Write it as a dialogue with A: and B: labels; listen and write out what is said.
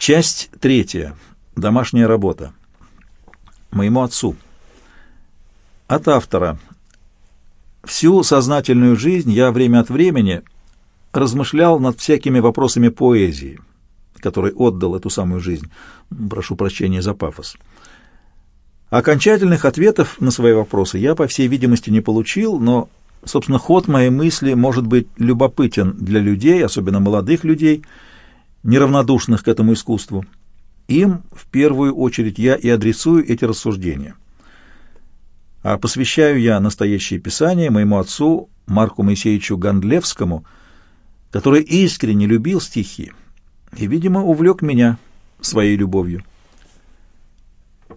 A: Часть третья. Домашняя работа. Моему отцу. От автора. Всю сознательную жизнь я время от времени размышлял над всякими вопросами поэзии, которой отдал эту самую жизнь. Прошу прощения за пафос. Окончательных ответов на свои вопросы я, по всей видимости, не получил, но, собственно, ход моей мысли может быть любопытен для людей, особенно молодых людей, неравнодушных к этому искусству. Им, в первую очередь, я и адресую эти рассуждения. А посвящаю я настоящее писание моему отцу Марку Моисеевичу Гандлевскому, который искренне любил стихи и, видимо, увлек меня своей любовью.